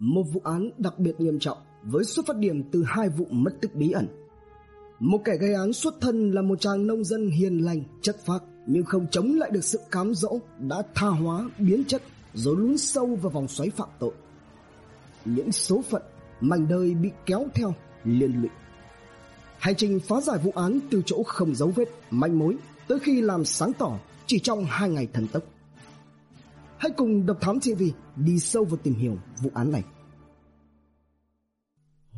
một vụ án đặc biệt nghiêm trọng với xuất phát điểm từ hai vụ mất tích bí ẩn. Một kẻ gây án xuất thân là một chàng nông dân hiền lành, chất phác nhưng không chống lại được sự cám dỗ đã tha hóa, biến chất rồi lún sâu vào vòng xoáy phạm tội. Những số phận, mảnh đời bị kéo theo, liên lụy. Hành trình phá giải vụ án từ chỗ không dấu vết, manh mối tới khi làm sáng tỏ chỉ trong hai ngày thần tốc. Hãy cùng Độc Thám TV đi sâu vào tìm hiểu vụ án này.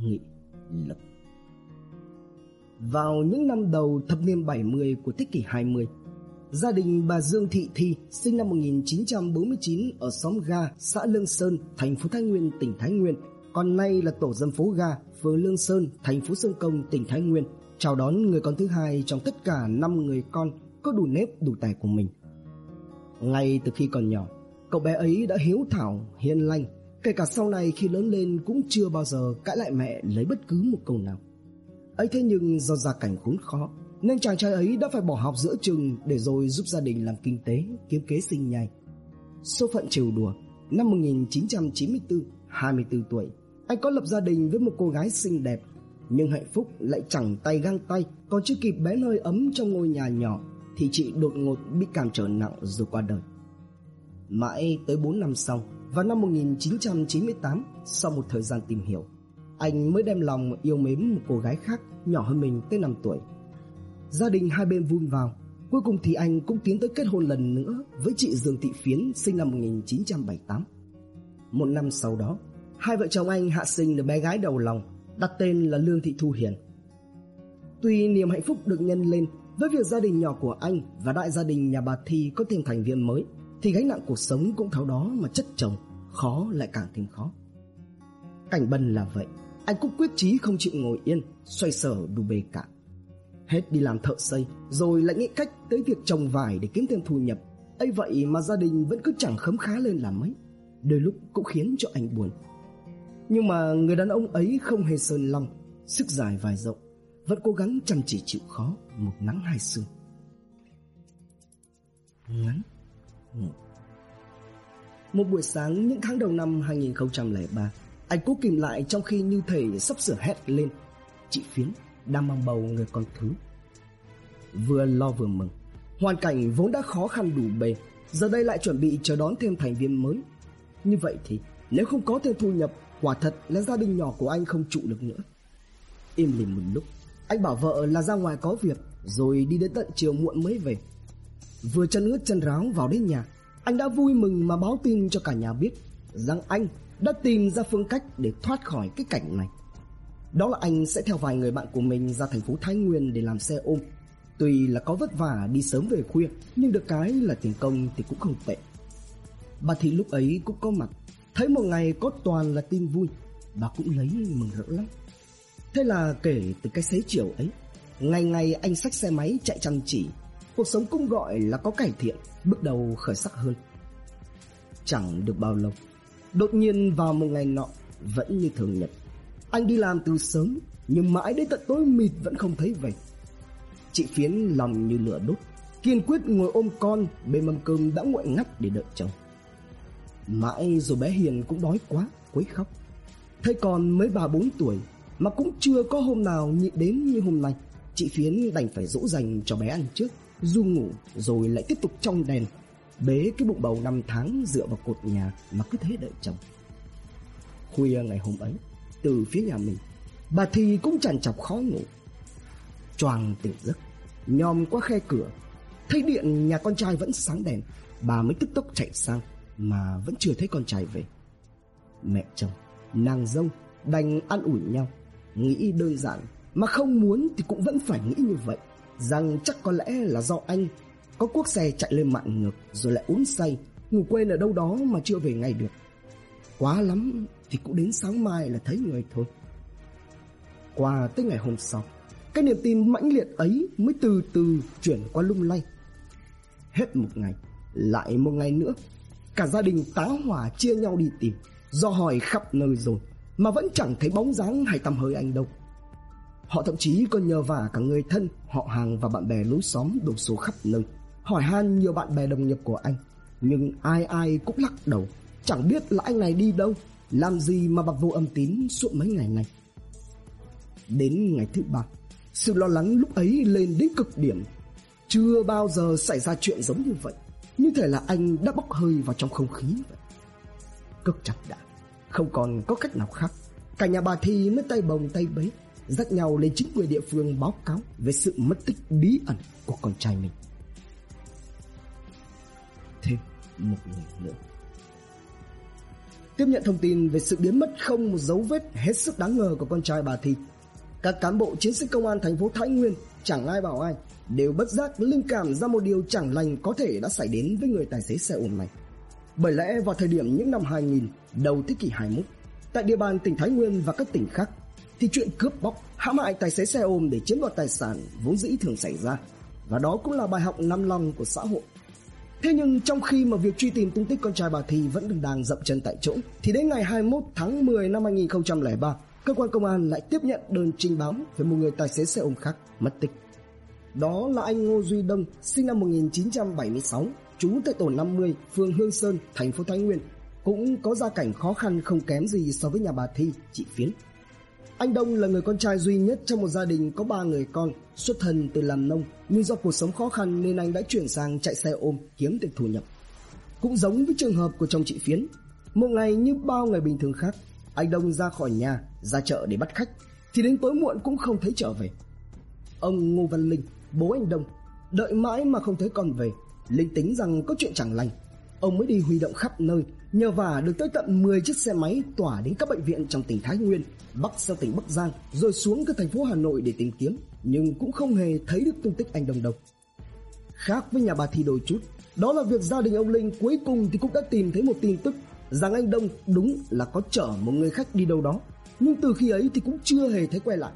Nghị lực Vào những năm đầu thập niên 70 của thế kỷ 20, gia đình bà Dương Thị Thi sinh năm 1949 ở xóm Ga, xã Lương Sơn, thành phố Thái Nguyên, tỉnh Thái Nguyên, còn nay là tổ dân phố Ga, phường Lương Sơn, thành phố Sông Công, tỉnh Thái Nguyên, chào đón người con thứ hai trong tất cả 5 người con có đủ nếp đủ tài của mình. Ngay từ khi còn nhỏ, cậu bé ấy đã hiếu thảo, hiền lành, kể cả sau này khi lớn lên cũng chưa bao giờ cãi lại mẹ lấy bất cứ một câu nào. ấy thế nhưng do gia cảnh khốn khó, nên chàng trai ấy đã phải bỏ học giữa chừng để rồi giúp gia đình làm kinh tế, kiếm kế sinh nhai. Số phận trêu đùa, năm 1994, 24 tuổi, anh có lập gia đình với một cô gái xinh đẹp, nhưng hạnh phúc lại chẳng tay găng tay, còn chưa kịp bé hơi ấm trong ngôi nhà nhỏ thì chị đột ngột bị cảm trở nặng rồi qua đời. Mãi tới 4 năm sau, vào năm 1998, sau một thời gian tìm hiểu, anh mới đem lòng yêu mến một cô gái khác nhỏ hơn mình tới 5 tuổi. Gia đình hai bên vun vào, cuối cùng thì anh cũng tiến tới kết hôn lần nữa với chị Dương Thị Phiến sinh năm 1978. Một năm sau đó, hai vợ chồng anh hạ sinh được bé gái đầu lòng, đặt tên là Lương Thị Thu Hiền. Tuy niềm hạnh phúc được nhân lên với việc gia đình nhỏ của anh và đại gia đình nhà bà Thi có thêm thành viên mới, thì gánh nặng cuộc sống cũng tháo đó mà chất chồng, khó lại càng thêm khó. Cảnh bần là vậy, anh cũng quyết chí không chịu ngồi yên, xoay sở đủ bề cả. Hết đi làm thợ xây, rồi lại nghĩ cách tới việc trồng vải để kiếm thêm thu nhập. ấy vậy mà gia đình vẫn cứ chẳng khấm khá lên làm mấy, đôi lúc cũng khiến cho anh buồn. Nhưng mà người đàn ông ấy không hề sơn lòng, sức dài vài rộng, vẫn cố gắng chăm chỉ chịu khó một nắng hai sương. Ngắn. Một buổi sáng những tháng đầu năm 2003, anh cố kìm lại trong khi như thể sắp sửa hét lên. Chị Phiến đang mang bầu người con thứ. Vừa lo vừa mừng, hoàn cảnh vốn đã khó khăn đủ bề, giờ đây lại chuẩn bị chờ đón thêm thành viên mới. Như vậy thì nếu không có thêm thu nhập, quả thật là gia đình nhỏ của anh không trụ được nữa. Im lìm một lúc, anh bảo vợ là ra ngoài có việc Rồi đi đến tận chiều muộn mới về Vừa chân ướt chân ráo vào đến nhà. Anh đã vui mừng mà báo tin cho cả nhà biết Rằng anh đã tìm ra phương cách để thoát khỏi cái cảnh này. Đó là anh sẽ theo vài người bạn của mình ra thành phố Thái Nguyên để làm xe ôm. Tuy là có vất vả đi sớm về khuya, Nhưng được cái là tiền công thì cũng không tệ. Bà Thị lúc ấy cũng có mặt. Thấy một ngày có toàn là tin vui, Bà cũng lấy mừng rỡ lắm. Thế là kể từ cái xế chiều ấy, Ngày ngày anh xách xe máy chạy chăm chỉ Cuộc sống cũng gọi là có cải thiện, Bước đầu khởi sắc hơn. Chẳng được bao lâu, Đột nhiên vào một ngày nọ, Vẫn như thường nhật Anh đi làm từ sớm, Nhưng mãi đến tận tối mịt vẫn không thấy về. Chị Phiến lòng như lửa đốt, Kiên quyết ngồi ôm con Bên mâm cơm đã nguội ngắt để đợi chồng. Mãi rồi bé Hiền cũng đói quá, Quấy khóc. Thấy con mới ba bốn tuổi, mà cũng chưa có hôm nào nhịn đến như hôm nay, Chị Phiến đành phải dỗ dành cho bé ăn trước. Du ngủ rồi lại tiếp tục trong đèn Bế cái bụng bầu 5 tháng dựa vào cột nhà Mà cứ thế đợi chồng. Khuya ngày hôm ấy Từ phía nhà mình Bà Thi cũng chằn chọc khó ngủ. Choàng tỉnh giấc Nhòm qua khe cửa Thấy điện nhà con trai vẫn sáng đèn Bà mới tức tốc chạy sang Mà vẫn chưa thấy con trai về. Mẹ chồng, nàng dâu đành ăn ủi nhau Nghĩ đơn giản Mà không muốn thì cũng vẫn phải nghĩ như vậy. Rằng chắc có lẽ là do anh Có cuốc xe chạy lên mạn ngược Rồi lại uống say, Ngủ quên ở đâu đó mà chưa về ngay được. Quá lắm thì cũng đến sáng mai là thấy người thôi. Qua tới ngày hôm sau, Cái niềm tin mãnh liệt ấy mới từ từ chuyển qua lung lay. Hết một ngày, Lại một ngày nữa, Cả gia đình tá hỏa chia nhau đi tìm, Do hỏi khắp nơi rồi, mà vẫn chẳng thấy bóng dáng hay tăm hơi anh đâu. Họ thậm chí còn nhờ vả cả người thân, họ hàng và bạn bè lối xóm đổ số khắp nơi, hỏi han nhiều bạn bè đồng nghiệp của anh, nhưng ai ai cũng lắc đầu, chẳng biết là anh này đi đâu, làm gì mà bạc vô âm tín suốt mấy ngày này. Đến ngày thứ ba, sự lo lắng lúc ấy lên đến cực điểm. Chưa bao giờ xảy ra chuyện giống như vậy, như thể là anh đã bốc hơi vào trong không khí vậy. Cực chặt đã, không còn có cách nào khác. Cả nhà bà Thi mới tay bồng tay bấy, dắt nhau lên chính quyền địa phương báo cáo về sự mất tích bí ẩn của con trai mình. Thêm một người nữa. Tiếp nhận thông tin về sự biến mất không một dấu vết hết sức đáng ngờ của con trai bà Thi, các cán bộ chiến sĩ công an thành phố Thái Nguyên chẳng ai bảo ai đều bất giác linh cảm ra một điều chẳng lành có thể đã xảy đến với người tài xế xe ôm này. Bởi lẽ vào thời điểm những năm 2000, đầu thế kỷ 21, tại địa bàn tỉnh Thái Nguyên và các tỉnh khác, thì chuyện cướp bóc, hãm hại tài xế xe ôm để chiếm đoạt tài sản vốn dĩ thường xảy ra. Và đó cũng là bài học năm lòng của xã hội. Thế nhưng trong khi mà việc truy tìm tung tích con trai bà Thi vẫn đang dậm chân tại chỗ, thì đến ngày 21 tháng 10 năm 2003, cơ quan công an lại tiếp nhận đơn trình báo về một người tài xế xe ôm khác mất tích. Đó là anh Ngô Duy Đông, sinh năm 1976, trú tại tổ 50, phường Hương Sơn, thành phố Thái Nguyên, cũng có gia cảnh khó khăn không kém gì so với nhà bà Thi, chị Phiến. Anh Đông là người con trai duy nhất trong một gia đình có ba người con, xuất thân từ làm nông, nhưng do cuộc sống khó khăn nên anh đã chuyển sang chạy xe ôm kiếm tiền thu nhập. Cũng giống với trường hợp của chồng chị Phiến, một ngày như bao ngày bình thường khác, anh Đông ra khỏi nhà, ra chợ để bắt khách, thì đến tối muộn cũng không thấy trở về. Ông Ngô Văn Linh, bố anh Đông, đợi mãi mà không thấy con về, Linh tính rằng có chuyện chẳng lành. Ông mới đi huy động khắp nơi, nhờ vả được tới tận 10 chiếc xe máy tỏa đến các bệnh viện trong tỉnh Thái Nguyên, bắc sang tỉnh Bắc Giang, rồi xuống các thành phố Hà Nội để tìm kiếm, nhưng cũng không hề thấy được tung tích anh Đông đâu. Khác với nhà bà Thi đôi chút, đó là việc gia đình ông Linh cuối cùng thì cũng đã tìm thấy một tin tức rằng anh Đông đúng là có chở một người khách đi đâu đó, nhưng từ khi ấy thì cũng chưa hề thấy quay lại.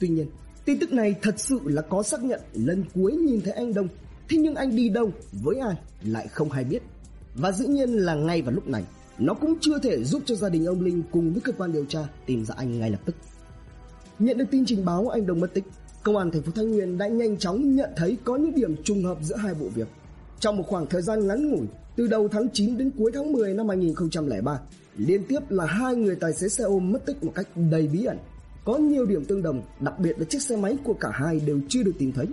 Tuy nhiên, tin tức này thật sự là có xác nhận lần cuối nhìn thấy anh Đông, thế nhưng anh đi đâu, với ai lại không hay biết. Và dĩ nhiên là ngay vào lúc này, nó cũng chưa thể giúp cho gia đình ông Linh cùng với cơ quan điều tra tìm ra anh ngay lập tức. Nhận được tin trình báo anh đồng mất tích, công an thành phố Thái Nguyên đã nhanh chóng nhận thấy có những điểm trùng hợp giữa hai vụ việc. Trong một khoảng thời gian ngắn ngủi, từ đầu tháng 9 đến cuối tháng 10 năm 2003, liên tiếp là hai người tài xế xe ôm mất tích một cách đầy bí ẩn. Có nhiều điểm tương đồng, đặc biệt là chiếc xe máy của cả hai đều chưa được tìm thấy.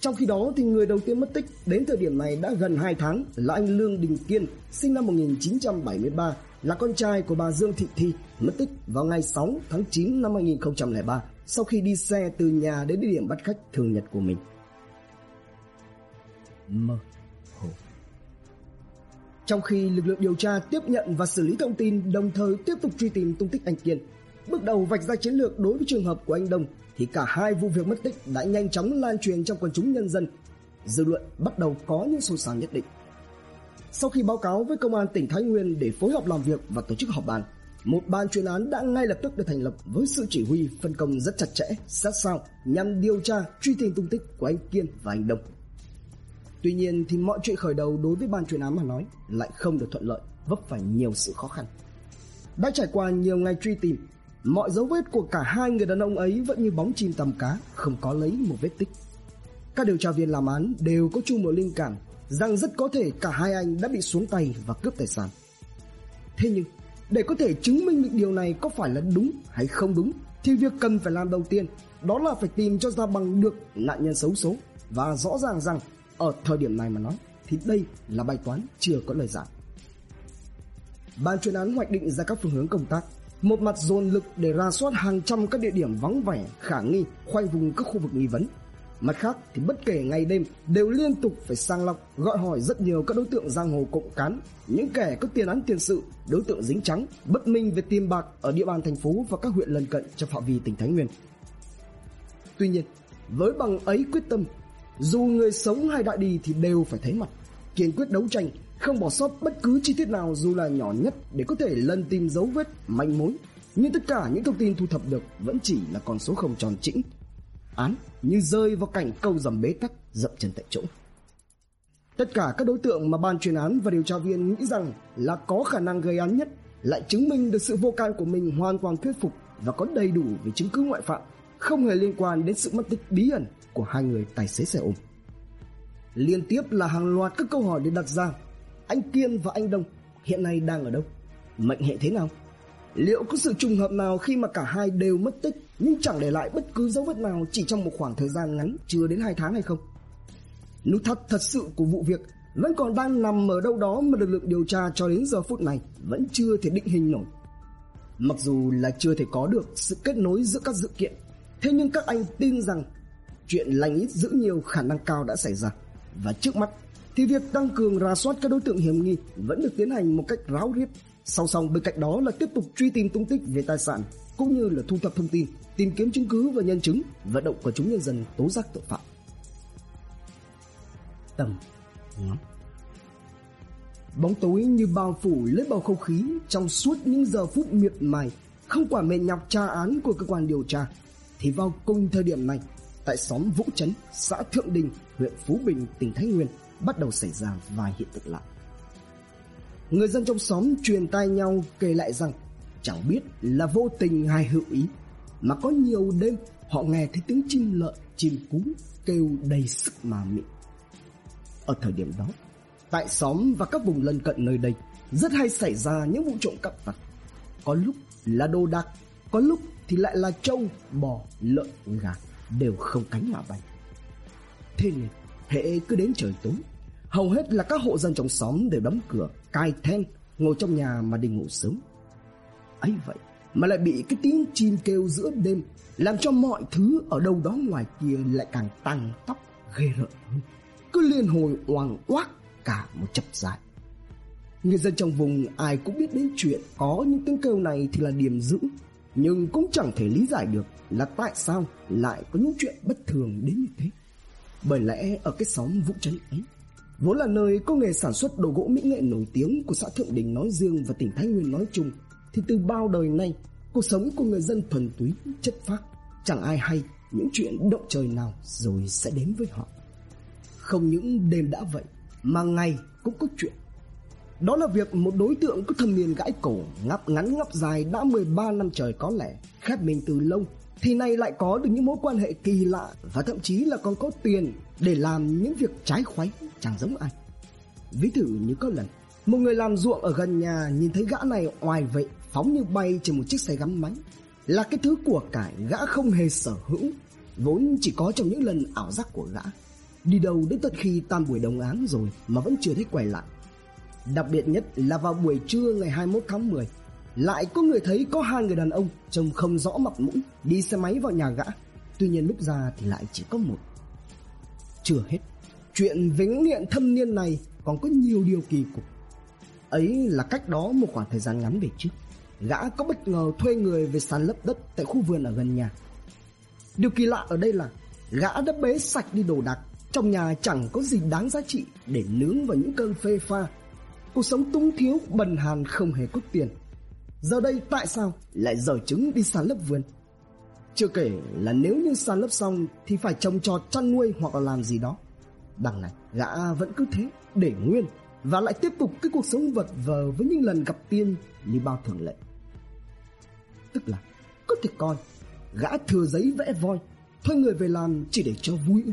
Trong khi đó thì người đầu tiên mất tích đến thời điểm này đã gần 2 tháng là anh Lương Đình Kiên, sinh năm 1973, là con trai của bà Dương Thị Thi, mất tích vào ngày 6 tháng 9 năm 2003 sau khi đi xe từ nhà đến địa điểm bắt khách thường nhật của mình. Mơ hồ Trong khi lực lượng điều tra tiếp nhận và xử lý thông tin đồng thời tiếp tục truy tìm tung tích anh Kiên, bước đầu vạch ra chiến lược đối với trường hợp của anh Đông thì cả hai vụ việc mất tích đã nhanh chóng lan truyền trong quần chúng nhân dân. Dư luận bắt đầu có những xôn xao nhất định. Sau khi báo cáo với công an tỉnh Thái Nguyên để phối hợp làm việc và tổ chức họp bàn, một ban chuyên án đã ngay lập tức được thành lập với sự chỉ huy phân công rất chặt chẽ, sát sao nhằm điều tra truy tìm tung tích của anh Kiên và anh Đông. Tuy nhiên thì mọi chuyện khởi đầu đối với ban chuyên án mà nói lại không được thuận lợi, vấp phải nhiều sự khó khăn. Đã trải qua nhiều ngày truy tìm, mọi dấu vết của cả hai người đàn ông ấy vẫn như bóng chim tầm cá, không có lấy một vết tích. Các điều tra viên làm án đều có chung một linh cảm rằng rất có thể cả hai anh đã bị xuống tay và cướp tài sản. Thế nhưng, để có thể chứng minh được điều này có phải là đúng hay không đúng, thì việc cần phải làm đầu tiên đó là phải tìm cho ra bằng được nạn nhân xấu số và rõ ràng rằng ở thời điểm này mà nói thì đây là bài toán chưa có lời giải. Ban chuyên án hoạch định ra các phương hướng công tác, một mặt dồn lực để ra soát hàng trăm các địa điểm vắng vẻ, khả nghi, khoanh vùng các khu vực nghi vấn. Mặt khác thì bất kể ngày đêm đều liên tục phải sang lọc, gọi hỏi rất nhiều các đối tượng giang hồ cộng cán, những kẻ có tiền án tiền sự, đối tượng dính trắng, bất minh về tiền bạc ở địa bàn thành phố và các huyện lân cận trong phạm vi tỉnh Thái Nguyên. Tuy nhiên, với bằng ấy quyết tâm dù người sống hay đại đi thì đều phải thấy mặt, kiên quyết đấu tranh, không bỏ sót bất cứ chi tiết nào dù là nhỏ nhất để có thể lần tìm dấu vết, manh mối. Nhưng tất cả những thông tin thu thập được vẫn chỉ là con số không tròn chỉnh. Án như rơi vào cảnh câu dầm bế tắc, dậm chân tại chỗ. Tất cả các đối tượng mà ban chuyên án và điều tra viên nghĩ rằng là có khả năng gây án nhất lại chứng minh được sự vô can của mình hoàn toàn thuyết phục và có đầy đủ về chứng cứ ngoại phạm, không hề liên quan đến sự mất tích bí ẩn của hai người tài xế xe ôm. Liên tiếp là hàng loạt các câu hỏi được đặt ra. Anh Kiên và anh Đông hiện nay đang ở đâu? Mệnh hệ thế nào? Liệu có sự trùng hợp nào khi mà cả hai đều mất tích nhưng chẳng để lại bất cứ dấu vết nào chỉ trong một khoảng thời gian ngắn chưa đến 2 tháng hay không? Nút thắt thật sự của vụ việc vẫn còn đang nằm ở đâu đó mà lực lượng điều tra cho đến giờ phút này vẫn chưa thể định hình nổi. Mặc dù là chưa thể có được sự kết nối giữa các sự kiện, thế nhưng các anh tin rằng chuyện lành ít giữ nhiều khả năng cao đã xảy ra. Và trước mắt thì việc tăng cường rà soát các đối tượng hiểm nghi vẫn được tiến hành một cách ráo riết. Song song bên cạnh đó là tiếp tục truy tìm tung tích về tài sản cũng như là thu thập thông tin, tìm kiếm chứng cứ và nhân chứng, vận động của chúng nhân dân tố giác tội phạm. Tầm ngắm Bóng tối như bao phủ lấy bầu không khí trong suốt những giờ phút miệt mài, không quản mệt nhọc tra án của cơ quan điều tra. Thì vào cùng thời điểm này, tại xóm Vũ Trấn, xã Thượng Đình, huyện Phú Bình, tỉnh Thái Nguyên bắt đầu xảy ra vài hiện tượng lạ. Người dân trong xóm truyền tai nhau kể lại rằng chẳng biết là vô tình hay hữu ý mà có nhiều đêm họ nghe thấy tiếng chim lợn, chim cú kêu đầy sức mà mị. Ở thời điểm đó, tại xóm và các vùng lân cận nơi đây rất hay xảy ra những vụ trộm cắp vặt. Có lúc là đồ đạc, có lúc thì lại là trâu, bò, lợn, gà đều không cánh mà bay. Thế nên, hệ cứ đến trời tối, hầu hết là các hộ dân trong xóm đều đóng cửa, cài then, ngồi trong nhà mà đi ngủ sớm. ấy vậy mà lại bị cái tiếng chim kêu giữa đêm làm cho mọi thứ ở đâu đó ngoài kia lại càng tăng tóc ghê rợn hơn. Cứ liên hồi oang oác cả một chập dài. Người dân trong vùng ai cũng biết đến chuyện có những tiếng kêu này thì là điểm giữ, nhưng cũng chẳng thể lý giải được là tại sao lại có những chuyện bất thường đến như thế. Bởi lẽ ở cái xóm Vũ Trấn ấy, vốn là nơi có nghề sản xuất đồ gỗ mỹ nghệ nổi tiếng của xã Thượng Đình nói riêng và tỉnh Thái Nguyên nói chung, thì từ bao đời nay, cuộc sống của người dân thuần túy, chất phác, chẳng ai hay những chuyện động trời nào rồi sẽ đến với họ. Không những đêm đã vậy, mà ngày cũng có chuyện. Đó là việc một đối tượng có thâm niên gãi cổ, ngắp ngắn ngắp dài đã 13 năm trời có lẽ, khép mình từ lâu, thì nay lại có được những mối quan hệ kỳ lạ và thậm chí là còn có tiền để làm những việc trái khoái chẳng giống ai. Ví thử như có lần, một người làm ruộng ở gần nhà nhìn thấy gã này oai vệ phóng như bay trên một chiếc xe gắn máy. Là cái thứ của cải gã không hề sở hữu, vốn chỉ có trong những lần ảo giác của gã. Đi đâu đến tận khi tan buổi đồng áng rồi mà vẫn chưa thấy quay lại. Đặc biệt nhất là vào buổi trưa ngày 21 tháng 10, lại có người thấy có hai người đàn ông trông không rõ mặt mũi đi xe máy vào nhà gã. Tuy nhiên lúc ra thì lại chỉ có một. Chưa hết, chuyện về nghiện thâm niên này còn có nhiều điều kỳ cục. Ấy là cách đó một khoảng thời gian ngắn về trước, gã có bất ngờ thuê người về sàn lấp đất tại khu vườn ở gần nhà. Điều kỳ lạ ở đây là gã đã bế sạch đi đồ đạc trong nhà chẳng có gì đáng giá trị để nướng vào những cơn phê pha. Cuộc sống túng thiếu, bần hàn không hề có tiền. Giờ đây tại sao lại dở trứng đi sàn lấp vườn? Chưa kể là nếu như sàn lấp xong thì phải trồng trọt chăn nuôi hoặc là làm gì đó. Đằng này gã vẫn cứ thế để nguyên và lại tiếp tục cái cuộc sống vật vờ với những lần gặp tiên như bao thường lệ. Tức là có thể coi gã thừa giấy vẽ voi thuê người về làm chỉ để cho vui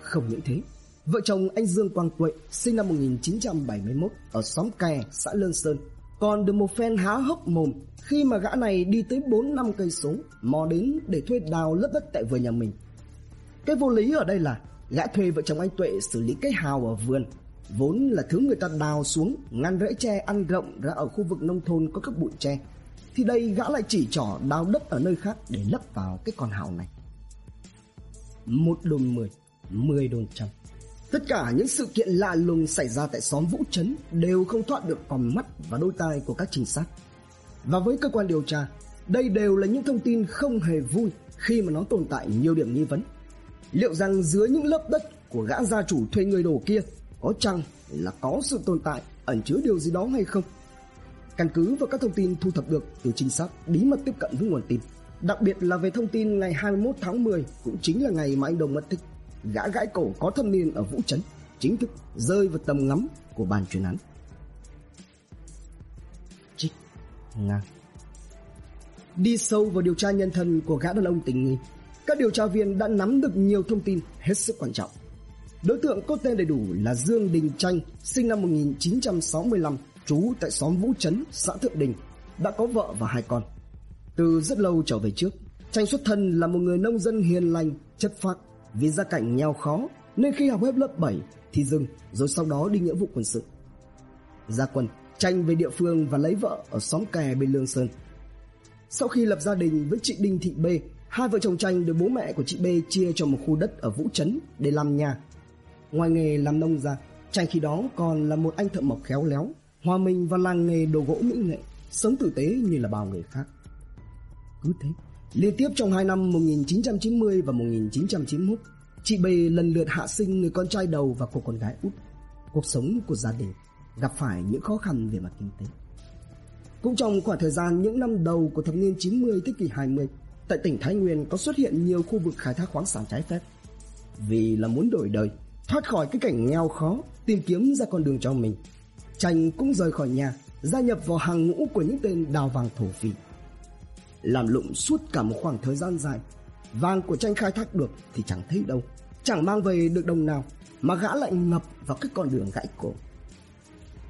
không những thế, vợ chồng anh Dương Quang Tuệ sinh năm 1971 ở xóm Kè, xã Lương Sơn, còn được một phen há hốc mồm khi mà gã này đi tới 4 năm cây số mò đến để thuê đào lấp đất tại vườn nhà mình. Cái vô lý ở đây là gã thuê vợ chồng anh Tuệ xử lý cái hào ở vườn, vốn là thứ người ta đào xuống ngăn rễ tre ăn rộng ra ở khu vực nông thôn có các bụi tre. Thì đây gã lại chỉ trỏ đào đất ở nơi khác để lấp vào cái con hào này. Một đồn mười 10 đồn trăm. Tất cả những sự kiện lạ lùng xảy ra tại xóm Vũ Trấn đều không thoát được con mắt và đôi tai của các trinh sát. Và với cơ quan điều tra, đây đều là những thông tin không hề vui khi mà nó tồn tại nhiều điểm nghi vấn. Liệu rằng dưới những lớp đất của gã gia chủ thuê người đổ kia có chăng là có sự tồn tại ẩn chứa điều gì đó hay không? Căn cứ vào các thông tin thu thập được từ trinh sát bí mật tiếp cận với nguồn tin, đặc biệt là về thông tin ngày 21 tháng 10 cũng chính là ngày mà anh Đồng mất tích gã gãi cổ có thâm niên ở Vũ Trấn chính thức rơi vào tầm ngắm của ban chuyên án. Trích ngang Đi sâu vào điều tra nhân thân của gã đàn ông tình nghi, các điều tra viên đã nắm được nhiều thông tin hết sức quan trọng. Đối tượng có tên đầy đủ là Dương Đình Tranh, sinh năm 1965, trú tại xóm Vũ Trấn, xã Thượng Đình, đã có vợ và hai con. Từ rất lâu trở về trước, Tranh xuất thân là một người nông dân hiền lành, chất phác, vì gia cảnh nghèo khó nên khi học hết lớp 7 thì dừng rồi sau đó đi nghĩa vụ quân sự. gia quân, tranh về địa phương và lấy vợ ở xóm kè bên Lương Sơn. Sau khi lập gia đình với chị Đinh Thị B, hai vợ chồng tranh được bố mẹ của chị B chia cho một khu đất ở Vũ Trấn để làm nhà. Ngoài nghề làm nông ra, tranh khi đó còn là một anh thợ mộc khéo léo, hòa mình vào làng nghề đồ gỗ mỹ nghệ, sống tử tế như là bao người khác. Cứ thế, liên tiếp trong hai năm 1990 và 1991, chị B lần lượt hạ sinh người con trai đầu và cô con gái út. Cuộc sống của gia đình gặp phải những khó khăn về mặt kinh tế. Cũng trong khoảng thời gian những năm đầu của thập niên 90 thế kỷ 20, tại tỉnh Thái Nguyên có xuất hiện nhiều khu vực khai thác khoáng sản trái phép. Vì là muốn đổi đời, thoát khỏi cái cảnh nghèo khó, tìm kiếm ra con đường cho mình. Tranh cũng rời khỏi nhà, gia nhập vào hàng ngũ của những tên đào vàng thổ phỉ. Làm lụng suốt cả một khoảng thời gian dài, vàng của tranh khai thác được thì chẳng thấy đâu, chẳng mang về được đồng nào, mà gã lại ngập vào cái con đường gãy cổ.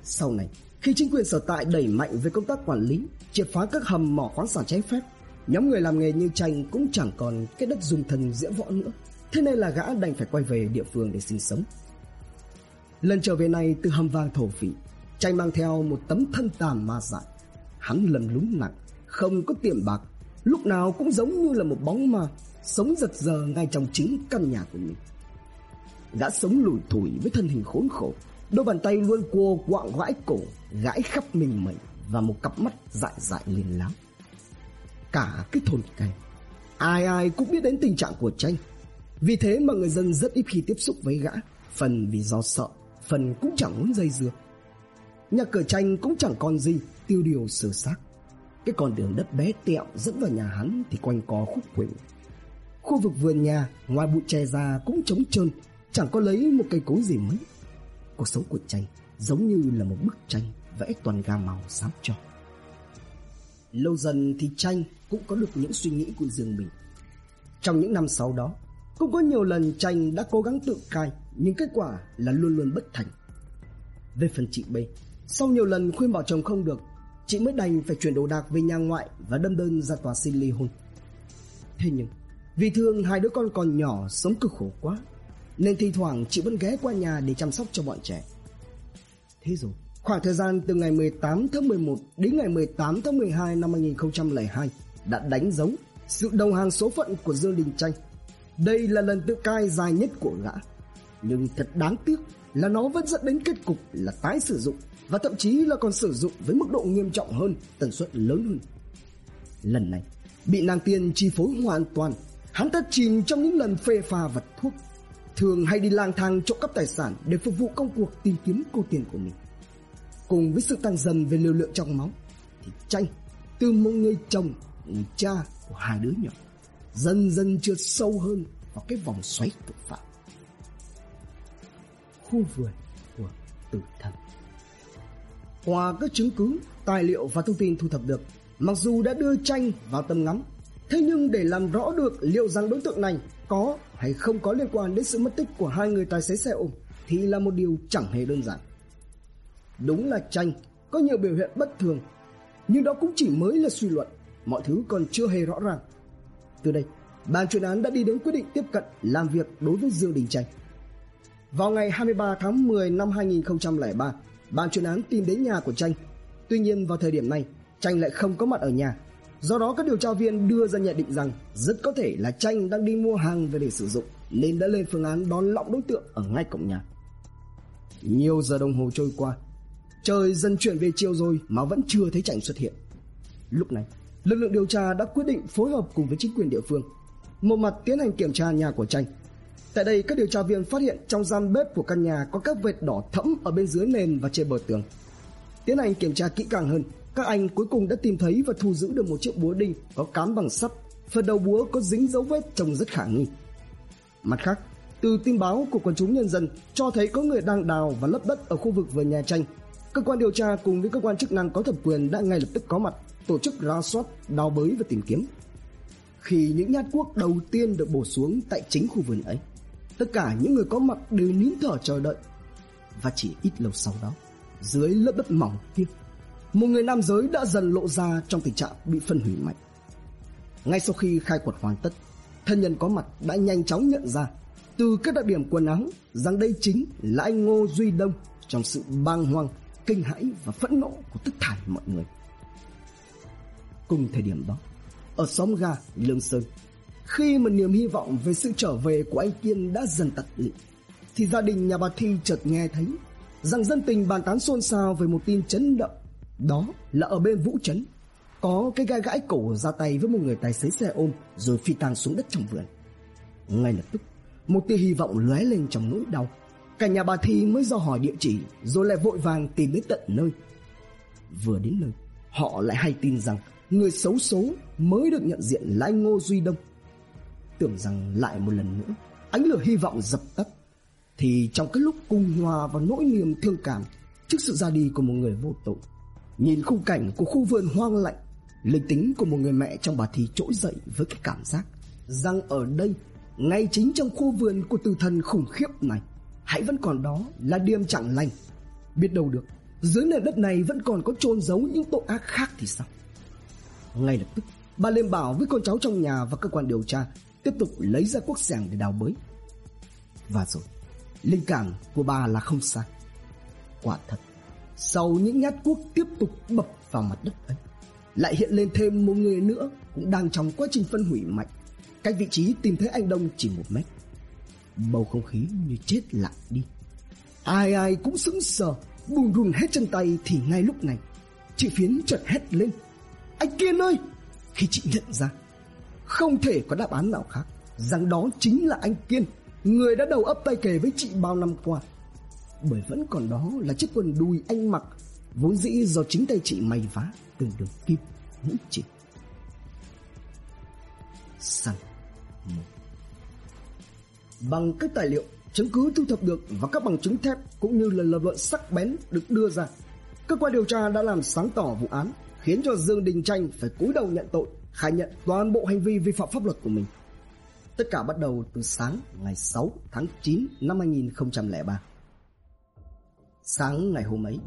Sau này, khi chính quyền sở tại đẩy mạnh về công tác quản lý, triệt phá các hầm mỏ khoáng sản trái phép, nhóm người làm nghề như tranh cũng chẳng còn cái đất dùng thần diễn võ nữa. Thế nên là gã đành phải quay về địa phương để sinh sống. Lần trở về này từ hầm vàng thổ phỉ, tranh mang theo một tấm thân tàn ma dại. Hắn lầm lúng nặng, không có tiền bạc, lúc nào cũng giống như là một bóng ma, sống giật giờ ngay trong chính căn nhà của mình. Gã sống lủi thủi với thân hình khốn khổ, đôi bàn tay luôn cua quạng gãi cổ, gãi khắp mình mẩy và một cặp mắt dại dại liền lắm. Cả cái thôn cây, ai ai cũng biết đến tình trạng của tranh. Vì thế mà người dân rất ít khi tiếp xúc với gã, phần vì do sợ, phần cũng chẳng muốn dây dưa. Nhà cửa tranh cũng chẳng còn gì, tiêu điều sửa xác. Cái con đường đất bé tẹo dẫn vào nhà hắn thì quanh co khúc quỳnh. Khu vực vườn nhà, ngoài bụi tre ra cũng trống trơn, chẳng có lấy một cây cối gì mấy. Cuộc sống của tranh giống như là một bức tranh vẽ toàn gam màu xám cho. Lâu dần thì tranh cũng có được những suy nghĩ của riêng mình. Trong những năm sau đó, cũng có nhiều lần tranh đã cố gắng tự cai, nhưng kết quả là luôn luôn bất thành. Về phần chị B, sau nhiều lần khuyên bảo chồng không được, chị mới đành phải chuyển đồ đạc về nhà ngoại và đâm đơn ra tòa xin ly hôn. Thế nhưng, vì thương hai đứa con còn nhỏ sống cực khổ quá, nên thi thoảng chị vẫn ghé qua nhà để chăm sóc cho bọn trẻ. Thế rồi, khoảng thời gian từ ngày 18 tháng 11 đến ngày 18 tháng 12 năm 2002 đã đánh dấu sự đồng hàng số phận của Dương Đình Tranh. Đây là lần tự cai dài nhất của gã. Nhưng thật đáng tiếc là nó vẫn dẫn đến kết cục là tái sử dụng và thậm chí là còn sử dụng với mức độ nghiêm trọng hơn, tần suất lớn hơn. Lần này, bị nàng tiên chi phối hoàn toàn, hắn ta chìm trong những lần phê pha vật thuốc, thường hay đi lang thang trộm cắp tài sản để phục vụ công cuộc tìm kiếm cô tiền của mình. Cùng với sự tăng dần về liều lượng trong máu, thì tranh từ một người chồng, người cha của hai đứa nhỏ, dần dần trượt sâu hơn vào cái vòng xoáy tội phạm. Khu vườn của tử thần qua các chứng cứ, tài liệu và thông tin thu thập được, mặc dù đã đưa tranh vào tầm ngắm, thế nhưng để làm rõ được liệu rằng đối tượng này có hay không có liên quan đến sự mất tích của hai người tài xế xe ôm thì là một điều chẳng hề đơn giản. Đúng là tranh có nhiều biểu hiện bất thường, nhưng đó cũng chỉ mới là suy luận, mọi thứ còn chưa hề rõ ràng. Từ đây, ban chuyên án đã đi đến quyết định tiếp cận làm việc đối với Dương Đình Tranh. Vào ngày 23 tháng 10 năm 2003, ban chuyên án tìm đến nhà của Tranh. Tuy nhiên vào thời điểm này, Tranh lại không có mặt ở nhà. Do đó các điều tra viên đưa ra nhận định rằng rất có thể là Tranh đang đi mua hàng về để sử dụng nên đã lên phương án đón lõng đối tượng ở ngay cổng nhà. Nhiều giờ đồng hồ trôi qua, trời dần chuyển về chiều rồi mà vẫn chưa thấy Tranh xuất hiện. Lúc này, lực lượng điều tra đã quyết định phối hợp cùng với chính quyền địa phương, một mặt tiến hành kiểm tra nhà của Tranh Tại đây các điều tra viên phát hiện trong gian bếp của căn nhà có các vệt đỏ thẫm ở bên dưới nền và trên bờ tường. Tiến hành kiểm tra kỹ càng hơn, các anh cuối cùng đã tìm thấy và thu giữ được một chiếc búa đinh có cán bằng sắt, phần đầu búa có dính dấu vết trông rất khả nghi. Mặt khác, từ tin báo của quần chúng nhân dân cho thấy có người đang đào và lấp đất ở khu vực vườn nhà tranh. Cơ quan điều tra cùng với cơ quan chức năng có thẩm quyền đã ngay lập tức có mặt, tổ chức ra soát, đào bới và tìm kiếm. Khi những nhát cuốc đầu tiên được bổ xuống tại chính khu vườn ấy, Tất cả những người có mặt đều nín thở chờ đợi. Và chỉ ít lâu sau đó, dưới lớp đất mỏng kia, một người nam giới đã dần lộ ra trong tình trạng bị phân hủy mạnh. Ngay sau khi khai quật hoàn tất, thân nhân có mặt đã nhanh chóng nhận ra từ các đặc điểm quần áo rằng đây chính là anh Ngô Duy Đông trong sự bang hoàng, kinh hãi và phẫn nộ của tất thải mọi người. Cùng thời điểm đó, ở xóm ga Lương Sơn, khi mà niềm hy vọng về sự trở về của anh Kiên đã dần tắt lịm, thì gia đình nhà bà Thi chợt nghe thấy rằng dân tình bàn tán xôn xao về một tin chấn động. Đó là ở bên Vũ Trấn, có cái gai gãi cổ ra tay với một người tài xế xe ôm rồi phi tang xuống đất trong vườn. Ngay lập tức, một tia hy vọng lóe lên trong nỗi đau. Cả nhà bà Thi mới do hỏi địa chỉ rồi lại vội vàng tìm đến tận nơi. Vừa đến nơi, họ lại hay tin rằng người xấu số mới được nhận diện là anh Ngô Duy Đông. Tưởng rằng lại một lần nữa, ánh lửa hy vọng dập tắt. Thì trong cái lúc cùng hòa và nỗi niềm thương cảm trước sự ra đi của một người vô tội, nhìn khung cảnh của khu vườn hoang lạnh, linh tính của một người mẹ trong bà thì trỗi dậy với cái cảm giác rằng ở đây, ngay chính trong khu vườn của tử thần khủng khiếp này, hãy vẫn còn đó là điềm chẳng lành. Biết đâu được, dưới nền đất này vẫn còn có chôn giấu những tội ác khác thì sao? Ngay lập tức, bà lên bảo với con cháu trong nhà và cơ quan điều tra tiếp tục lấy ra cuốc sàng để đào bới. Và rồi, linh cảm của bà là không sai. Quả thật, sau những nhát cuốc tiếp tục bập vào mặt đất ấy, lại hiện lên thêm một người nữa cũng đang trong quá trình phân hủy mạnh. Cách vị trí tìm thấy anh Đông chỉ một mét. Bầu không khí như chết lặng đi. Ai ai cũng sững sờ, bùn rùn hết chân tay thì ngay lúc này, chị Phiến chợt hét lên. Anh Kiên ơi! Khi chị nhận ra, không thể có đáp án nào khác, rằng đó chính là anh Kiên, người đã đầu ấp tay kề với chị bao năm qua. Bởi vẫn còn đó là chiếc quần đùi anh mặc, vốn dĩ do chính tay chị may vá từng đường kim, mũi chỉ. Săn Bằng các tài liệu, chứng cứ thu thập được và các bằng chứng thép cũng như là lập luận sắc bén được đưa ra, cơ quan điều tra đã làm sáng tỏ vụ án khiến cho Dương Đình Tranh phải cúi đầu nhận tội, khai nhận toàn bộ hành vi vi phạm pháp luật của mình. Tất cả bắt đầu từ sáng ngày 6 tháng 9 năm 2003. Sáng ngày hôm ấy,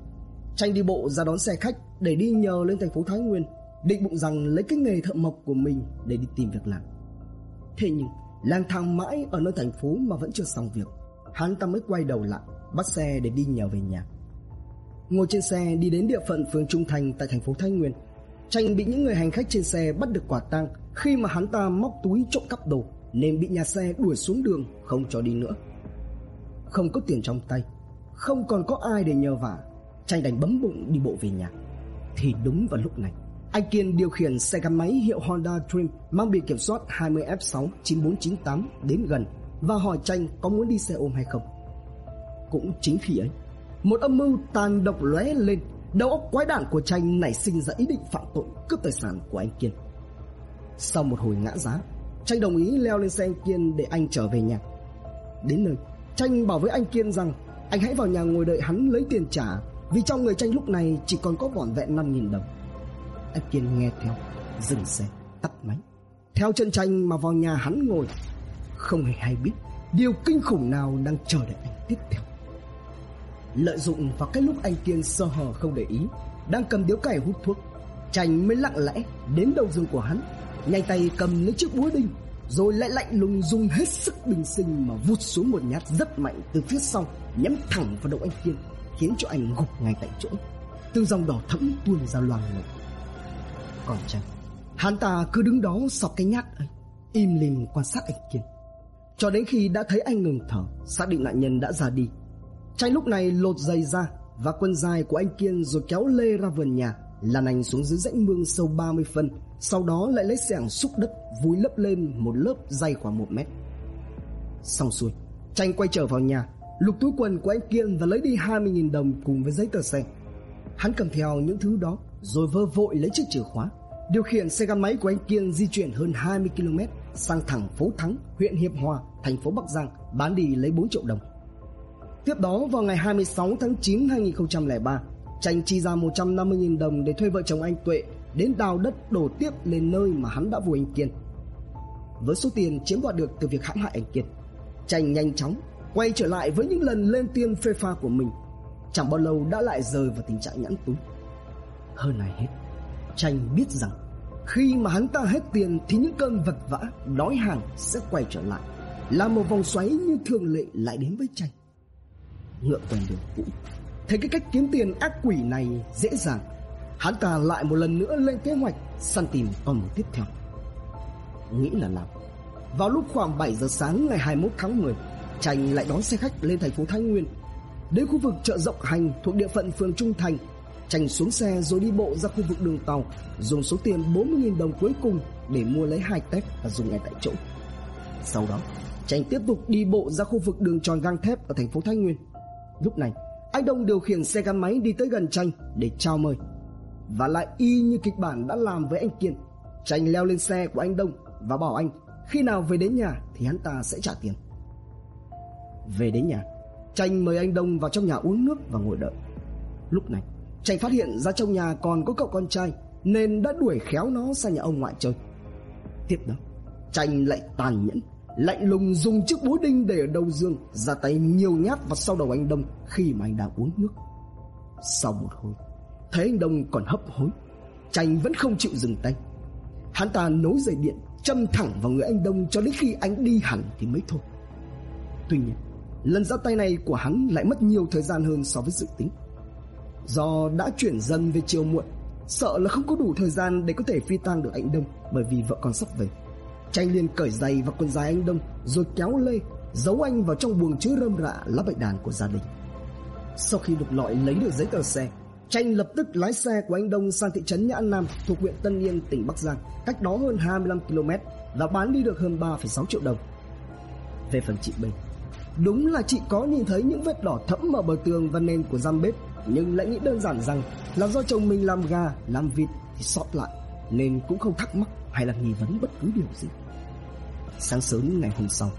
Tranh đi bộ ra đón xe khách để đi nhờ lên thành phố Thái Nguyên, định bụng rằng lấy cái nghề thợ mộc của mình để đi tìm việc làm. Thế nhưng, lang thang mãi ở nơi thành phố mà vẫn chưa xong việc, hắn ta mới quay đầu lại, bắt xe để đi nhờ về nhà. Ngồi trên xe đi đến địa phận phường Trung Thành tại thành phố Thái Nguyên. Tranh bị những người hành khách trên xe bắt được quả tang khi mà hắn ta móc túi trộm cắp đồ nên bị nhà xe đuổi xuống đường không cho đi nữa. Không có tiền trong tay, không còn có ai để nhờ vả, Tranh đành bấm bụng đi bộ về nhà. Thì đúng vào lúc này, anh Kiên điều khiển xe gắn máy hiệu Honda Dream mang biển kiểm soát 20F69498 đến gần và hỏi Tranh có muốn đi xe ôm hay không. Cũng chính khi ấy, một âm mưu tàn độc lóe lên, đầu óc quái đản của Tranh nảy sinh ra ý định phạm tội cướp tài sản của anh Kiên. Sau một hồi ngã giá, Tranh đồng ý leo lên xe anh Kiên để anh trở về nhà. Đến nơi, Tranh bảo với anh Kiên rằng anh hãy vào nhà ngồi đợi hắn lấy tiền trả vì trong người Tranh lúc này chỉ còn có vỏn vẹn 5.000 đồng. Anh Kiên nghe theo, dừng xe, tắt máy. Theo chân Tranh mà vào nhà hắn ngồi, không hề hay biết điều kinh khủng nào đang chờ đợi anh tiếp theo. Lợi dụng vào cái lúc anh Kiên sơ hở không để ý, Đang cầm điếu cày hút thuốc Tranh mới lặng lẽ đến đầu giường của hắn, Nhanh tay cầm lấy chiếc búa đinh, Rồi lại lạnh lùng dùng hết sức bình sinh Mà vút xuống một nhát rất mạnh từ phía sau, Nhắm thẳng vào đầu anh Kiên, Khiến cho anh gục ngay tại chỗ. Từ dòng đỏ thẫm tuôn ra loang lổ. Còn Tranh Hắn ta cứ đứng đó sọc cái nhát ấy, Im lìm quan sát anh Kiên. Cho đến khi đã thấy anh ngừng thở, Xác định nạn nhân đã ra đi Trai lúc này lột giày ra và quần dài của anh Kiên rồi kéo lê ra vườn nhà, lăn anh xuống dưới rãnh mương sâu 30 phân, sau đó lại lấy xẻng xúc đất vùi lấp lên một lớp dày khoảng 1 mét. Xong xuôi, Tranh quay trở vào nhà, lục túi quần của anh Kiên và lấy đi 20.000 đồng cùng với giấy tờ xe. Hắn cầm theo những thứ đó rồi vơ vội lấy chiếc chìa khóa, điều khiển xe gắn máy của anh Kiên di chuyển hơn 20 km sang thẳng phố Thắng, huyện Hiệp Hòa, thành phố Bắc Giang bán đi lấy 4 triệu đồng. Tiếp đó vào ngày 26 tháng 9 năm 2003, Tranh chi ra 150.000 đồng để thuê vợ chồng anh Tuệ đến đào đất đổ tiếp lên nơi mà hắn đã vùi anh Kiên. Với số tiền chiếm đoạt được từ việc hãm hại anh Kiên, Tranh nhanh chóng quay trở lại với những lần lên tiên phê pha của mình. chẳng bao lâu đã lại rơi vào tình trạng nhãn túng. Hơn này hết, Tranh biết rằng khi mà hắn ta hết tiền thì những cơn vật vã, đói hàng sẽ quay trở lại, là một vòng xoáy như thường lệ lại đến với Tranh. Ngựa quen đường cũ, thấy cái cách kiếm tiền ác quỷ này dễ dàng, hắn ta lại một lần nữa lên kế hoạch săn tìm con mồi tiếp theo. Nghĩ là làm. Vào lúc khoảng 7 giờ sáng ngày 21 tháng 10, Tranh lại đón xe khách lên thành phố Thái Nguyên. Đến khu vực chợ Rộng Hành thuộc địa phận phường Trung Thành, Tranh xuống xe rồi đi bộ ra khu vực đường tàu, dùng số tiền 40.000 đồng cuối cùng để mua lấy hai tép và dùng ngay tại chỗ. Sau đó, Tranh tiếp tục đi bộ ra khu vực đường tròn gang thép ở thành phố Thái Nguyên. Lúc này, anh Đông điều khiển xe gắn máy đi tới gần Tranh để chào mời. Và lại y như kịch bản đã làm với anh Kiên. Tranh leo lên xe của anh Đông và bảo anh khi nào về đến nhà thì hắn ta sẽ trả tiền. Về đến nhà, Tranh mời anh Đông vào trong nhà uống nước và ngồi đợi. Lúc này, Tranh phát hiện ra trong nhà còn có cậu con trai nên đã đuổi khéo nó sang nhà ông ngoại chơi. Tiếp đó, Tranh lại tàn nhẫn, lạnh lùng dùng chiếc búa đinh để ở đầu giường ra tay nhiều nhát vào sau đầu anh Đông khi mà anh đang uống nước. Sau một hồi, thấy anh Đông còn hấp hối, Tranh vẫn không chịu dừng tay. Hắn ta nối dây điện, châm thẳng vào người anh Đông cho đến khi anh đi hẳn thì mới thôi. Tuy nhiên, lần ra tay này của hắn lại mất nhiều thời gian hơn so với dự tính. Do đã chuyển dần về chiều muộn, sợ là không có đủ thời gian để có thể phi tang được anh Đông bởi vì vợ con sắp về. Tranh liền cởi giày và quần dài anh Đông rồi kéo lê, giấu anh vào trong buồng chứa rơm rạ lá bạch đàn của gia đình. Sau khi lục lọi lấy được giấy tờ xe, Tranh lập tức lái xe của anh Đông sang thị trấn Nhã Nam thuộc huyện Tân Yên, tỉnh Bắc Giang, cách đó hơn 25 km và bán đi được hơn 3,6 triệu đồng. Về phần chị Bình, đúng là chị có nhìn thấy những vết đỏ thẫm ở bờ tường và nền của giam bếp, nhưng lại nghĩ đơn giản rằng là do chồng mình làm gà, làm vịt thì sót lại, nên cũng không thắc mắc hay là nghi vấn bất cứ điều gì. Sáng sớm ngày hôm sau,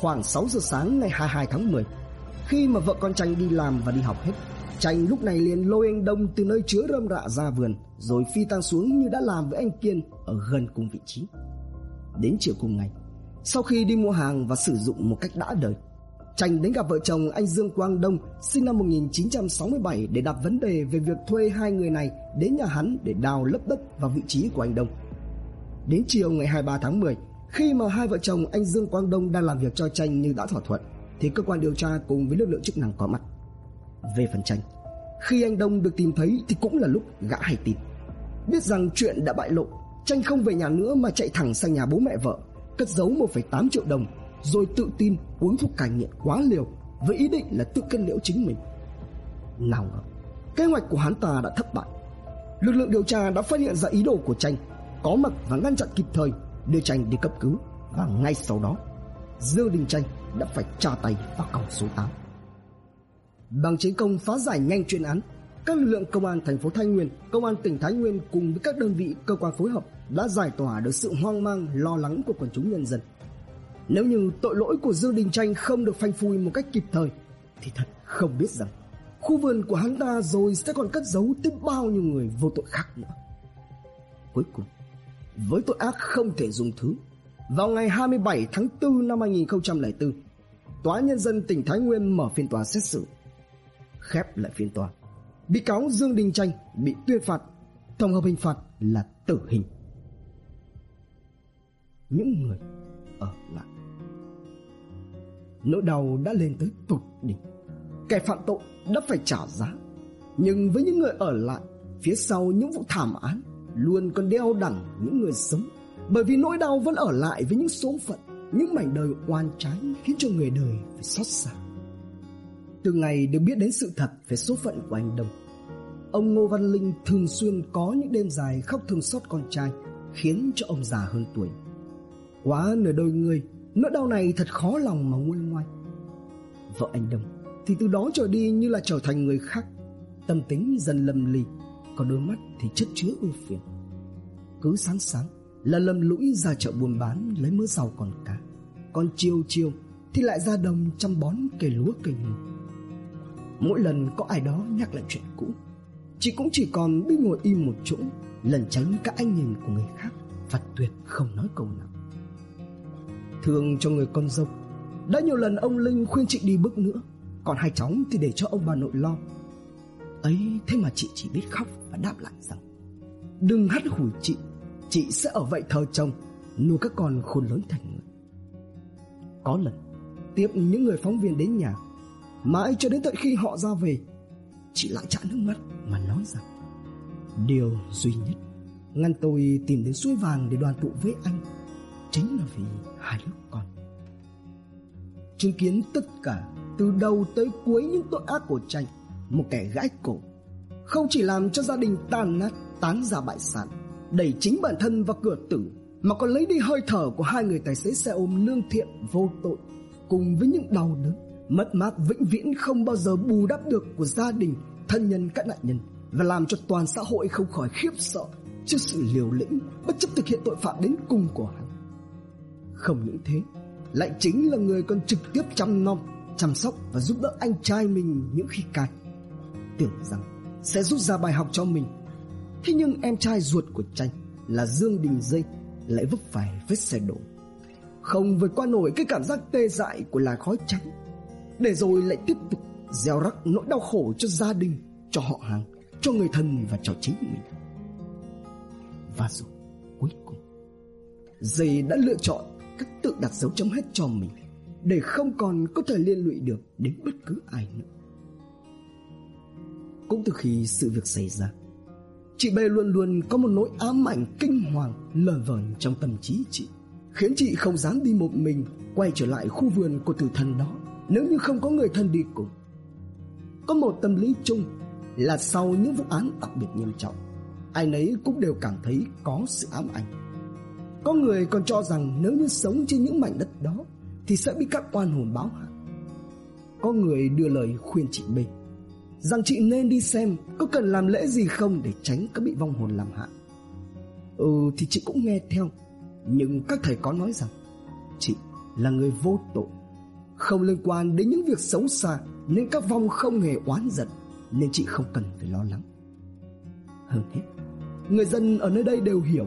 khoảng 6 giờ sáng ngày 22 tháng 10, khi mà vợ con Tranh đi làm và đi học hết, Tranh lúc này liền lôi anh Đông từ nơi chứa rơm rạ ra vườn rồi phi tăng xuống như đã làm với anh Kiên ở gần cùng vị trí. Đến chiều cùng ngày, sau khi đi mua hàng và sử dụng một cách đã đời, Tranh đến gặp vợ chồng anh Dương Quang Đông sinh năm 1967 để đặt vấn đề về việc thuê hai người này đến nhà hắn để đào lấp đất vào vị trí của anh Đông. Đến chiều ngày 23 tháng 10, khi mà hai vợ chồng anh Dương Quang Đông đang làm việc cho Tranh như đã thỏa thuận, thì cơ quan điều tra cùng với lực lượng chức năng có mặt. Về phần Tranh, khi anh Đông được tìm thấy thì cũng là lúc gã hay tin. Biết rằng chuyện đã bại lộ, Tranh không về nhà nữa mà chạy thẳng sang nhà bố mẹ vợ, cất giấu 1,8 triệu đồng, rồi tự tin uống thuốc cai nghiện quá liều với ý định là tự cân liễu chính mình. Nào ngờ, kế hoạch của hắn ta đã thất bại. Lực lượng điều tra đã phát hiện ra ý đồ của Tranh, có mặt và ngăn chặn kịp thời, đưa Tranh đi cấp cứu và ngay sau đó, Dương Đình Tranh đã phải tra tay vào còng số 8. Bằng chiến công phá giải nhanh chuyên án, các lực lượng công an thành phố Thái Nguyên, công an tỉnh Thái Nguyên cùng với các đơn vị cơ quan phối hợp đã giải tỏa được sự hoang mang, lo lắng của quần chúng nhân dân. Nếu như tội lỗi của Dương Đình Tranh không được phanh phui một cách kịp thời, thì thật không biết rằng khu vườn của hắn ta rồi sẽ còn cất giấu tiếp bao nhiêu người vô tội khác nữa. Cuối cùng, với tội ác không thể dùng thứ, vào ngày 27 tháng 4 năm 2004, Tòa Nhân dân tỉnh Thái Nguyên mở phiên tòa xét xử khép lại phiên tòa. Bị cáo Dương Đình Tranh bị tuyên phạt tổng hợp hình phạt là tử hình. Những người ở lại. Nỗi đau đã lên tới tột đỉnh. Kẻ phạm tội đã phải trả giá. Nhưng với những người ở lại, phía sau những vụ thảm án luôn còn đeo đẳng những người sống. Bởi vì nỗi đau vẫn ở lại với những số phận, những mảnh đời oan trái khiến cho người đời phải xót xa. Từ ngày được biết đến sự thật về số phận của anh Đông, ông Ngô Văn Linh thường xuyên có những đêm dài khóc thương xót con trai, khiến cho ông già hơn tuổi. Quá nửa đôi người, nỗi đau này thật khó lòng mà nguôi ngoai. Vợ anh Đông. Thì từ đó trở đi như là trở thành người khác, tâm tính dần lầm lì, còn đôi mắt thì chất chứa ưu phiền. Cứ sáng sáng là lầm lũi ra chợ buôn bán lấy mớ rau còn cá, còn chiều chiều thì lại ra đồng chăm bón cây lúa cây ngô Mỗi lần có ai đó nhắc lại chuyện cũ Chị cũng chỉ còn biết ngồi im một chỗ Lần tránh các ánh nhìn của người khác Và tuyệt không nói câu nào Thương cho người con dâu. Đã nhiều lần ông Linh khuyên chị đi bước nữa, Còn hai cháu thì để cho ông bà nội lo. Ấy, thế mà chị chỉ biết khóc và đáp lại rằng, Đừng hắt hủi chị Chị sẽ ở vậy thờ chồng, Nuôi các con khôn lớn thành người. Có lần, Tiếp những người phóng viên đến nhà, Mãi cho đến tận khi họ ra về, Chị lại chạm nước mắt mà nói rằng, Điều duy nhất, Ngăn tôi tìm đến suối vàng để đoàn tụ với anh. Chính là vì hai đứa con. Chứng kiến tất cả Từ đầu tới cuối những tội ác của tranh, Một kẻ gãi cổ, Không chỉ làm cho gia đình tan nát, Tán ra bại sản, Đẩy chính bản thân vào cửa tử, Mà còn lấy đi hơi thở của hai người tài xế xe ôm lương thiện vô tội, Cùng với những đau đớn, Mất mát vĩnh viễn không bao giờ bù đắp được của gia đình, Thân nhân các nạn nhân, Và làm cho toàn xã hội không khỏi khiếp sợ Trước sự liều lĩnh, Bất chấp thực hiện tội phạm đến cùng của hắn. Không những thế Lại chính là người còn trực tiếp chăm nom Chăm sóc và giúp đỡ anh trai mình những khi cạn, Tưởng rằng sẽ rút ra bài học cho mình. Thế nhưng em trai ruột của tranh Là Dương Đình Dây Lại vấp phải vết xe đổ. Không vượt qua nổi cái cảm giác tê dại Của làn khói trắng Để rồi lại tiếp tục gieo rắc nỗi đau khổ cho gia đình Cho họ hàng Cho người thân và cho chính mình. Và rồi cuối cùng Dây đã lựa chọn cách tự đặt dấu chấm hết cho mình, Để không còn có thể liên lụy được Đến bất cứ ai nữa. Cũng từ khi sự việc xảy ra, Chị B luôn luôn có một nỗi ám ảnh kinh hoàng lờ vờn trong tâm trí chị, Khiến chị không dám đi một mình quay trở lại khu vườn của tử thần đó Nếu như không có người thân đi cùng. Có một tâm lý chung là sau những vụ án đặc biệt nghiêm trọng, Ai nấy cũng đều cảm thấy có sự ám ảnh. Có người còn cho rằng nếu như sống trên những mảnh đất đó Thì sẽ bị các oan hồn báo hại Có người đưa lời khuyên chị mình rằng chị nên đi xem có cần làm lễ gì không để tránh các bị vong hồn làm hại. Ừ thì chị cũng nghe theo, nhưng các thầy có nói rằng chị là người vô tội, không liên quan đến những việc xấu xa nên các vong không hề oán giận nên chị không cần phải lo lắng. Hơn hết, người dân ở nơi đây đều hiểu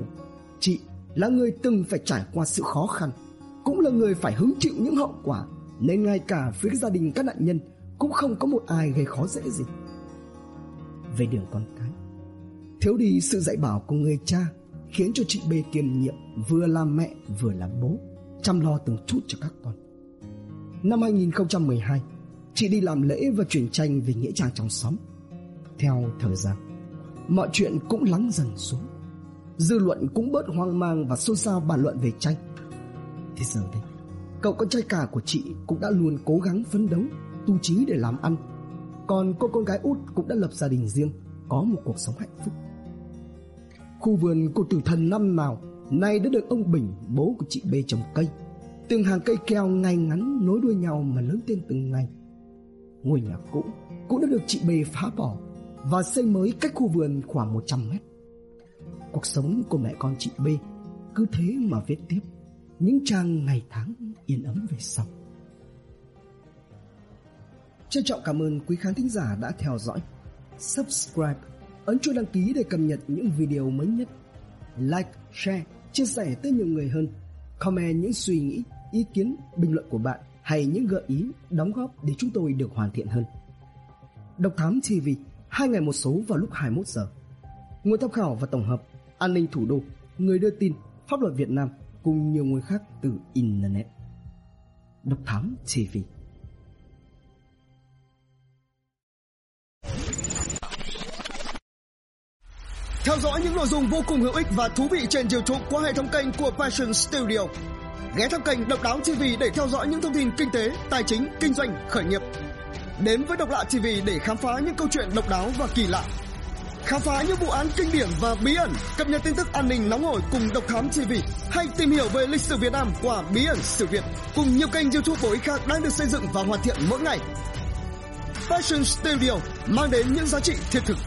chị là người từng phải trải qua sự khó khăn, cũng là người phải hứng chịu những hậu quả nên ngay cả phía gia đình các nạn nhân cũng không có một ai gây khó dễ gì. Về đường con cái thiếu đi sự dạy bảo của người cha khiến cho chị B kiêm nhiệm vừa làm mẹ vừa làm bố chăm lo từng chút cho các con. Năm 2012 chị đi làm lễ và chuyển tranh về nghĩa trang trong xóm. Theo thời gian mọi chuyện cũng lắng dần xuống dư luận cũng bớt hoang mang và xôn xao bàn luận về tranh. Thế giờ đây, cậu con trai cả của chị cũng đã luôn cố gắng phấn đấu, tu trí để làm ăn. Còn cô con gái út cũng đã lập gia đình riêng, có một cuộc sống hạnh phúc. Khu vườn của tử thần năm nào nay đã được ông bình, bố của chị b trồng cây. Từng hàng cây keo ngay ngắn nối đuôi nhau mà lớn lên từng ngày. Ngôi nhà cũ cũng đã được chị b phá bỏ và xây mới cách khu vườn khoảng 100 mét cuộc sống của mẹ con chị b cứ thế mà viết tiếp những trang ngày tháng yên ấm về sau Trân trọng cảm ơn quý khán thính giả đã theo dõi. Subscribe, ấn chuông đăng ký để cập nhật những video mới nhất. Like, share, chia sẻ tới nhiều người hơn. Comment những suy nghĩ, ý kiến, bình luận của bạn hay những gợi ý, đóng góp để chúng tôi được hoàn thiện hơn. Độc Thám TV, hai ngày một số vào lúc 21 giờ. Nguồn tham khảo và tổng hợp, an ninh thủ đô, người đưa tin, pháp luật Việt Nam cùng nhiều người khác từ Internet. Độc Thám TV Theo dõi những nội dung vô cùng hữu ích và thú vị trên YouTube qua hệ thống kênh của Passion Studio. Ghé thăm kênh Độc Đáo TV để theo dõi những thông tin kinh tế, tài chính, kinh doanh, khởi nghiệp. Đến với Độc Lạ TV để khám phá những câu chuyện độc đáo và kỳ lạ. Khám phá những vụ án kinh điển và bí ẩn, cập nhật tin tức an ninh nóng hổi cùng Độc Thám TV hay tìm hiểu về lịch sử Việt Nam qua Bí ẩn sự Việt cùng nhiều kênh YouTube bổ ích khác đang được xây dựng và hoàn thiện mỗi ngày. Fashion Studio mang đến những giá trị thiết thực